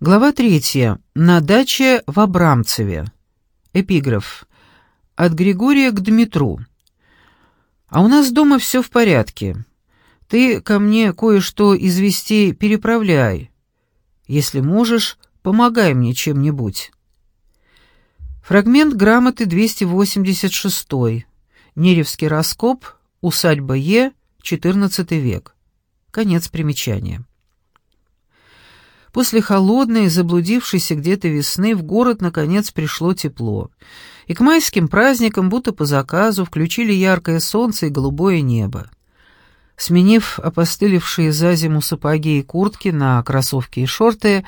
Глава третья. На даче в Абрамцеве. Эпиграф. От Григория к Дмитру. А у нас дома все в порядке. Ты ко мне кое-что извести переправляй. Если можешь, помогай мне чем-нибудь. Фрагмент грамоты 286. Неревский раскоп, усадьба Е, XIV век. Конец примечания. После холодной, заблудившейся где-то весны в город наконец пришло тепло. И к майским праздникам, будто по заказу, включили яркое солнце и голубое небо. Сменив опостылевшие за зиму сапоги и куртки на кроссовки и шорты,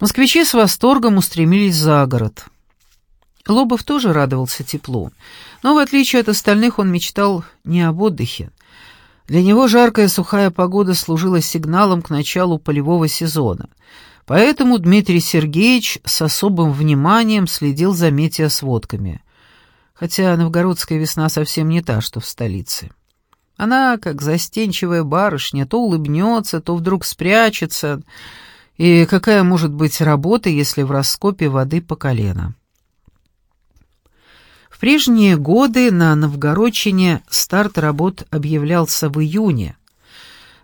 москвичи с восторгом устремились за город. Лобов тоже радовался теплу, но в отличие от остальных он мечтал не об отдыхе. Для него жаркая сухая погода служила сигналом к началу полевого сезона. Поэтому Дмитрий Сергеевич с особым вниманием следил за метеосводками. Хотя новгородская весна совсем не та, что в столице. Она, как застенчивая барышня, то улыбнется, то вдруг спрячется. И какая может быть работа, если в раскопе воды по колено? В прежние годы на Новгородчине старт работ объявлялся в июне.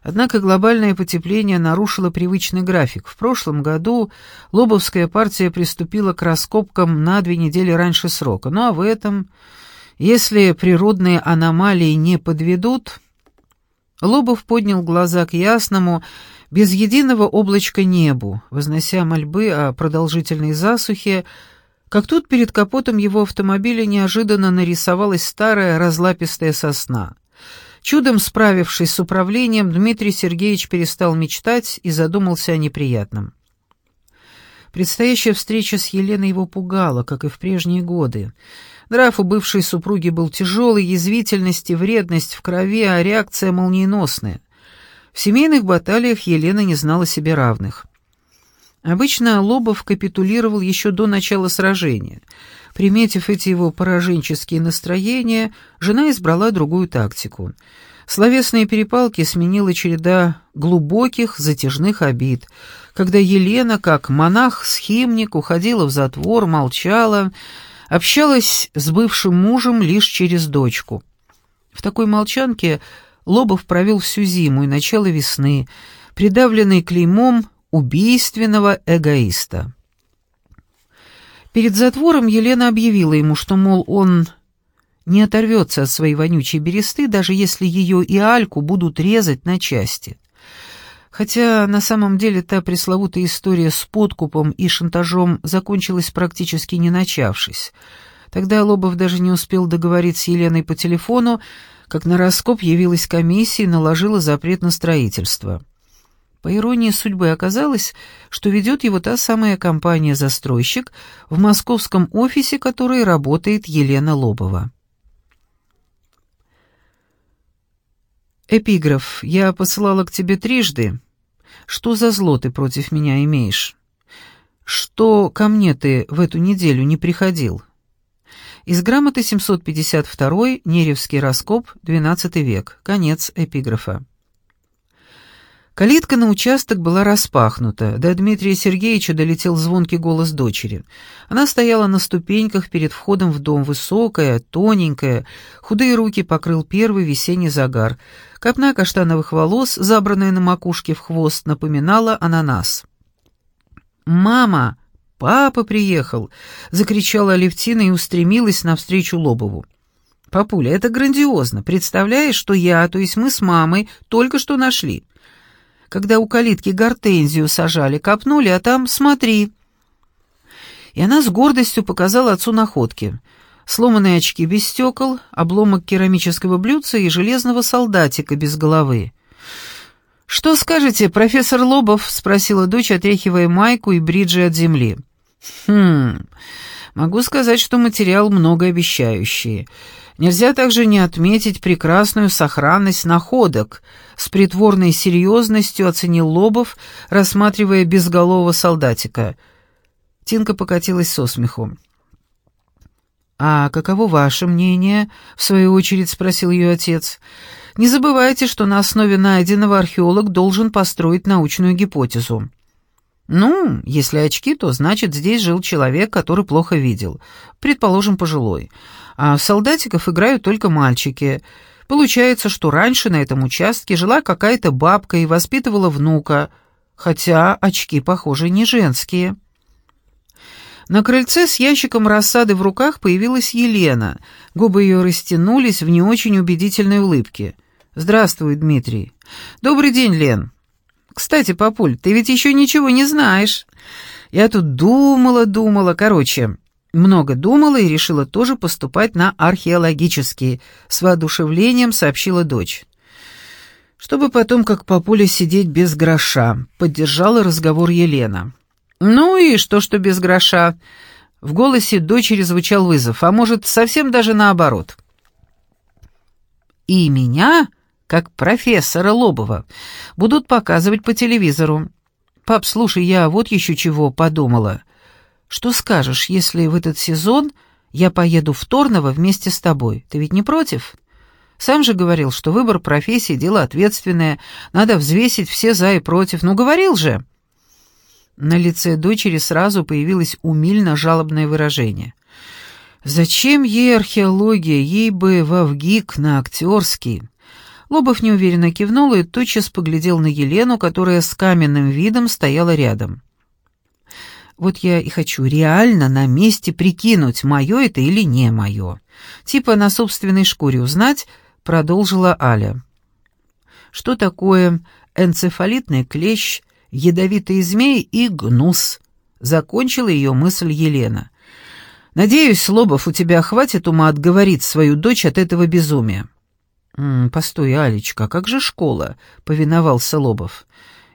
Однако глобальное потепление нарушило привычный график. В прошлом году Лобовская партия приступила к раскопкам на две недели раньше срока. Ну а в этом, если природные аномалии не подведут... Лобов поднял глаза к ясному, без единого облачка небу, вознося мольбы о продолжительной засухе, как тут перед капотом его автомобиля неожиданно нарисовалась старая разлапистая сосна. Чудом справившись с управлением, Дмитрий Сергеевич перестал мечтать и задумался о неприятном. Предстоящая встреча с Еленой его пугала, как и в прежние годы. Нрав у бывшей супруги был тяжелый, язвительность и вредность в крови, а реакция молниеносная. В семейных баталиях Елена не знала себе равных. Обычно Лобов капитулировал еще до начала сражения. Приметив эти его пораженческие настроения, жена избрала другую тактику. Словесные перепалки сменила череда глубоких, затяжных обид, когда Елена, как монах-схимник, уходила в затвор, молчала, общалась с бывшим мужем лишь через дочку. В такой молчанке Лобов провел всю зиму и начало весны, придавленный клеймом убийственного эгоиста. Перед затвором Елена объявила ему, что, мол, он не оторвется от своей вонючей бересты, даже если ее и Альку будут резать на части. Хотя на самом деле та пресловутая история с подкупом и шантажом закончилась практически не начавшись. Тогда Лобов даже не успел договорить с Еленой по телефону, как на раскоп явилась комиссия и наложила запрет на строительство. По иронии судьбы оказалось, что ведет его та самая компания-застройщик, в московском офисе которой работает Елена Лобова. Эпиграф. «Я посылала к тебе трижды. Что за зло ты против меня имеешь? Что ко мне ты в эту неделю не приходил?» Из грамоты 752 Неревский раскоп, XII век. Конец эпиграфа. Калитка на участок была распахнута. До Дмитрия Сергеевича долетел звонкий голос дочери. Она стояла на ступеньках перед входом в дом, высокая, тоненькая, худые руки покрыл первый весенний загар. Копна каштановых волос, забранная на макушке в хвост, напоминала ананас. «Мама! Папа приехал!» — закричала Алевтина и устремилась навстречу Лобову. «Папуля, это грандиозно. Представляешь, что я, то есть мы с мамой, только что нашли когда у калитки гортензию сажали, копнули, а там смотри. И она с гордостью показала отцу находки. Сломанные очки без стекол, обломок керамического блюдца и железного солдатика без головы. «Что скажете, профессор Лобов?» — спросила дочь, отряхивая майку и бриджи от земли. «Хм, могу сказать, что материал многообещающий. Нельзя также не отметить прекрасную сохранность находок. С притворной серьезностью оценил Лобов, рассматривая безголового солдатика. Тинка покатилась со смехом. «А каково ваше мнение?» — в свою очередь спросил ее отец. «Не забывайте, что на основе найденного археолог должен построить научную гипотезу». Ну, если очки, то значит, здесь жил человек, который плохо видел. Предположим, пожилой. А в солдатиков играют только мальчики. Получается, что раньше на этом участке жила какая-то бабка и воспитывала внука, хотя очки, похоже, не женские. На крыльце с ящиком рассады в руках появилась Елена. Губы ее растянулись в не очень убедительной улыбке. «Здравствуй, Дмитрий». «Добрый день, Лен». Кстати, папуль, ты ведь еще ничего не знаешь. Я тут думала, думала, короче, много думала и решила тоже поступать на археологический. С воодушевлением сообщила дочь. Чтобы потом, как папуля, сидеть без гроша, поддержала разговор Елена. Ну и что, что без гроша? В голосе дочери звучал вызов, а может, совсем даже наоборот. «И меня?» Как профессора Лобова, будут показывать по телевизору. Пап, слушай, я вот еще чего подумала. Что скажешь, если в этот сезон я поеду в Торново вместе с тобой? Ты ведь не против? Сам же говорил, что выбор профессии — дело ответственное, надо взвесить все за и против. Ну, говорил же!» На лице дочери сразу появилось умильно-жалобное выражение. «Зачем ей археология? Ей бы в на актерский!» Лобов неуверенно кивнул и тотчас поглядел на Елену, которая с каменным видом стояла рядом. «Вот я и хочу реально на месте прикинуть, мое это или не мое. Типа на собственной шкуре узнать», — продолжила Аля. «Что такое энцефалитный клещ, ядовитый змей и гнус?» — закончила ее мысль Елена. «Надеюсь, Лобов, у тебя хватит ума отговорить свою дочь от этого безумия». «М -м, «Постой, Алечка, как же школа?» — повиновался Лобов.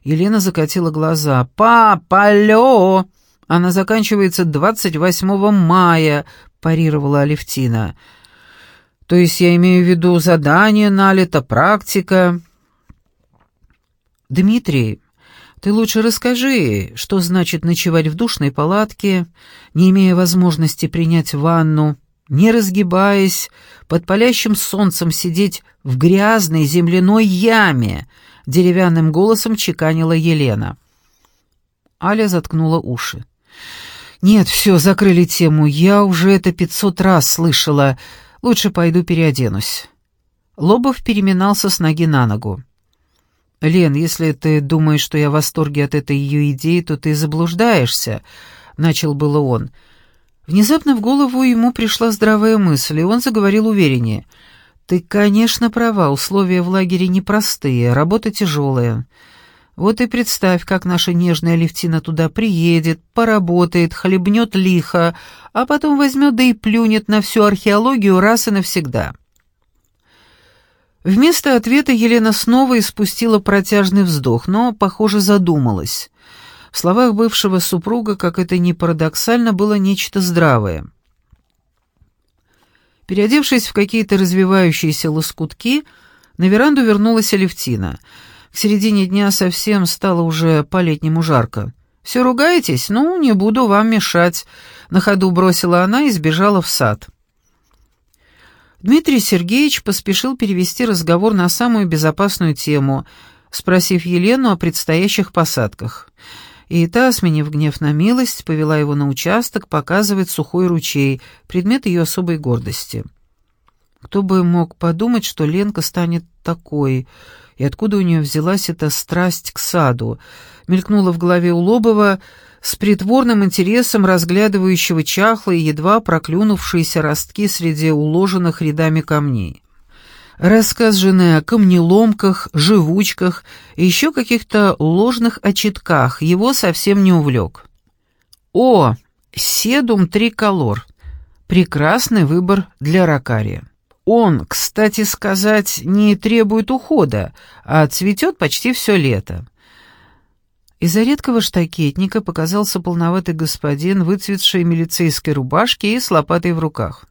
Елена закатила глаза. «Папа, алло! Она заканчивается 28 мая», — парировала Алевтина. «То есть я имею в виду задание на лето, практика?» «Дмитрий, ты лучше расскажи, что значит ночевать в душной палатке, не имея возможности принять ванну, не разгибаясь, под палящим солнцем сидеть в грязной земляной яме, деревянным голосом чеканила Елена. Аля заткнула уши. «Нет, все, закрыли тему. Я уже это пятьсот раз слышала. Лучше пойду переоденусь». Лобов переминался с ноги на ногу. «Лен, если ты думаешь, что я в восторге от этой ее идеи, то ты заблуждаешься», — начал было он. Внезапно в голову ему пришла здравая мысль, и он заговорил увереннее. «Ты, конечно, права, условия в лагере непростые, работа тяжелая. Вот и представь, как наша нежная Левтина туда приедет, поработает, хлебнет лихо, а потом возьмет да и плюнет на всю археологию раз и навсегда». Вместо ответа Елена снова испустила протяжный вздох, но, похоже, задумалась. В словах бывшего супруга, как это ни парадоксально, было нечто здравое. Переодевшись в какие-то развивающиеся лоскутки, на веранду вернулась Алевтина. К середине дня совсем стало уже по-летнему жарко. «Все ругаетесь? Ну, не буду вам мешать», — на ходу бросила она и сбежала в сад. Дмитрий Сергеевич поспешил перевести разговор на самую безопасную тему, спросив Елену о предстоящих посадках и та, сменив гнев на милость, повела его на участок показывать сухой ручей, предмет ее особой гордости. Кто бы мог подумать, что Ленка станет такой, и откуда у нее взялась эта страсть к саду, мелькнула в голове у Лобова с притворным интересом разглядывающего чахлые, едва проклюнувшиеся ростки среди уложенных рядами камней. Рассказ жены о камнеломках, живучках и еще каких-то ложных очитках его совсем не увлек. О, седум триколор. Прекрасный выбор для ракария. Он, кстати сказать, не требует ухода, а цветет почти все лето. Из-за редкого штакетника показался полноватый господин, выцветший милицейской рубашке и с лопатой в руках.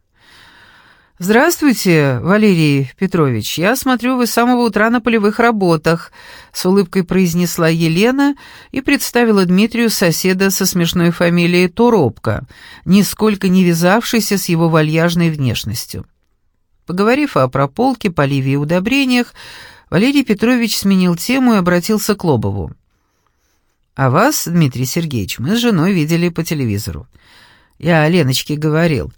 «Здравствуйте, Валерий Петрович. Я смотрю, вы с самого утра на полевых работах», — с улыбкой произнесла Елена и представила Дмитрию соседа со смешной фамилией Торопко, нисколько не вязавшийся с его вальяжной внешностью. Поговорив о прополке, поливе и удобрениях, Валерий Петрович сменил тему и обратился к Лобову. А вас, Дмитрий Сергеевич, мы с женой видели по телевизору. Я Леночке говорил.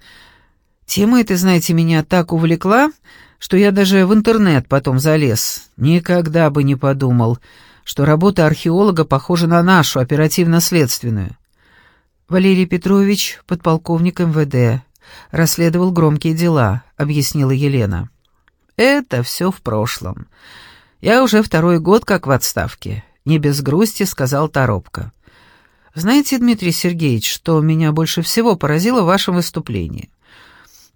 Тема эта, знаете, меня так увлекла, что я даже в интернет потом залез. Никогда бы не подумал, что работа археолога похожа на нашу, оперативно-следственную. Валерий Петрович, подполковник МВД, расследовал громкие дела, объяснила Елена. Это все в прошлом. Я уже второй год как в отставке. Не без грусти сказал Торопко. Знаете, Дмитрий Сергеевич, что меня больше всего поразило в вашем выступлении?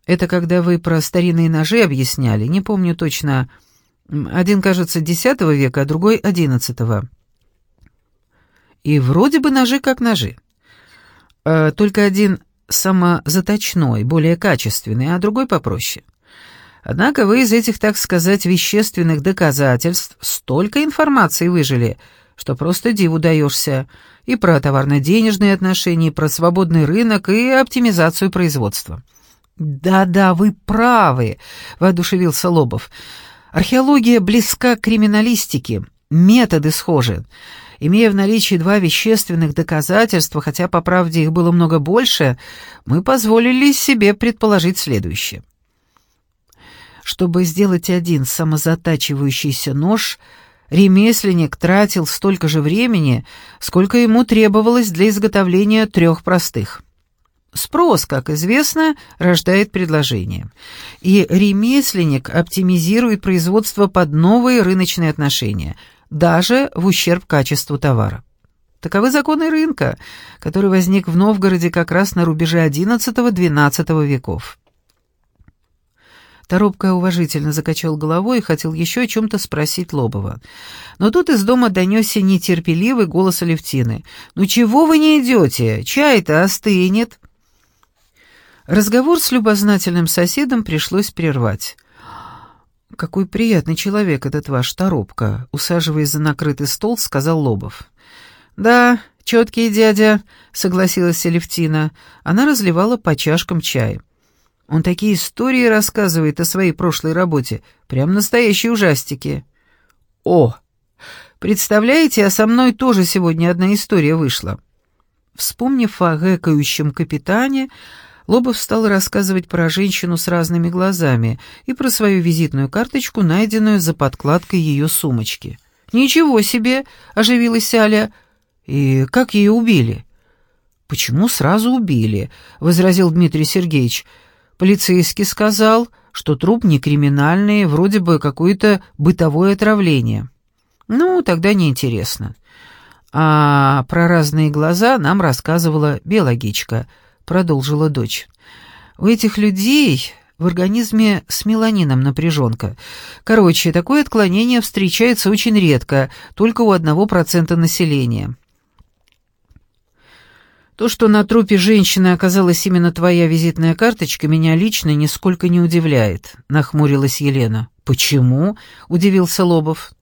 Это когда вы про старинные ножи объясняли, не помню точно. Один, кажется, X века, а другой — XI. И вроде бы ножи как ножи. А только один самозаточной, более качественный, а другой попроще. Однако вы из этих, так сказать, вещественных доказательств столько информации выжили, что просто диву даешься. И про товарно-денежные отношения, и про свободный рынок, и оптимизацию производства. «Да-да, вы правы», — воодушевился Лобов. «Археология близка к криминалистике, методы схожи. Имея в наличии два вещественных доказательства, хотя, по правде, их было много больше, мы позволили себе предположить следующее. Чтобы сделать один самозатачивающийся нож, ремесленник тратил столько же времени, сколько ему требовалось для изготовления трех простых. Спрос, как известно, рождает предложение. И ремесленник оптимизирует производство под новые рыночные отношения, даже в ущерб качеству товара. Таковы законы рынка, который возник в Новгороде как раз на рубеже XI-XII веков. Торопко уважительно закачал головой и хотел еще о чем-то спросить Лобова. Но тут из дома донесся нетерпеливый голос Алевтины. «Ну чего вы не идете? Чай-то остынет!» Разговор с любознательным соседом пришлось прервать. «Какой приятный человек этот ваш Торопко», — усаживаясь за накрытый стол, сказал Лобов. «Да, четкий дядя», — согласилась Селевтина. Она разливала по чашкам чай. «Он такие истории рассказывает о своей прошлой работе, прям настоящие ужастики». «О, представляете, а со мной тоже сегодня одна история вышла». Вспомнив о гэкающем капитане, Лобов стал рассказывать про женщину с разными глазами и про свою визитную карточку, найденную за подкладкой ее сумочки. «Ничего себе!» — оживилась Аля. «И как ее убили?» «Почему сразу убили?» — возразил Дмитрий Сергеевич. «Полицейский сказал, что труп не криминальный, вроде бы какое-то бытовое отравление». «Ну, тогда неинтересно». А про разные глаза нам рассказывала биологичка — продолжила дочь. «У этих людей в организме с меланином напряженка. Короче, такое отклонение встречается очень редко, только у одного процента населения». То, что на трупе женщины оказалась именно твоя визитная карточка, меня лично нисколько не удивляет», — нахмурилась Елена. «Почему?» — удивился Лобов.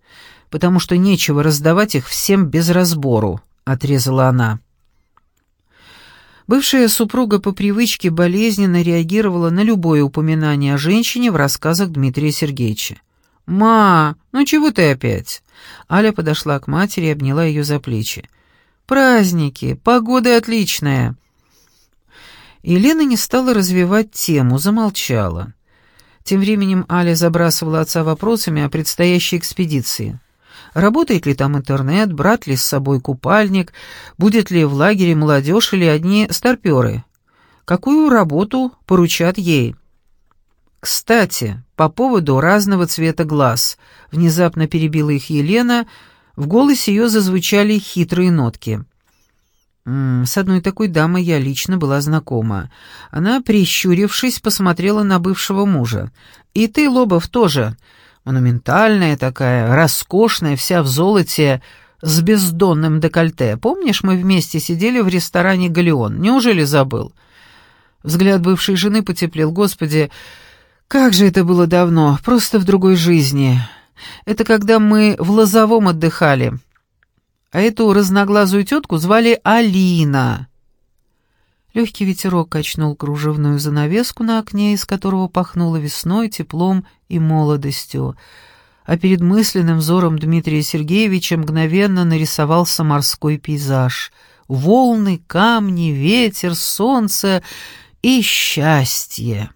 «Потому что нечего раздавать их всем без разбору», — отрезала она. Бывшая супруга по привычке болезненно реагировала на любое упоминание о женщине в рассказах Дмитрия Сергеевича. «Ма, ну чего ты опять?» Аля подошла к матери и обняла ее за плечи. «Праздники, погода отличная». Елена не стала развивать тему, замолчала. Тем временем Аля забрасывала отца вопросами о предстоящей экспедиции. Работает ли там интернет, брат ли с собой купальник, будет ли в лагере молодежь или одни старперы. Какую работу поручат ей? Кстати, по поводу разного цвета глаз, внезапно перебила их Елена, в голосе ее зазвучали хитрые нотки. С одной такой дамой я лично была знакома. Она, прищурившись, посмотрела на бывшего мужа. «И ты, Лобов, тоже монументальная такая, роскошная, вся в золоте, с бездонным декольте. Помнишь, мы вместе сидели в ресторане «Галеон»? Неужели забыл?» Взгляд бывшей жены потеплел. «Господи, как же это было давно, просто в другой жизни. Это когда мы в Лозовом отдыхали. А эту разноглазую тетку звали Алина». Легкий ветерок качнул кружевную занавеску на окне, из которого пахнуло весной, теплом и молодостью. а перед мысленным взором Дмитрия Сергеевича мгновенно нарисовался морской пейзаж. Волны, камни, ветер, солнце и счастье.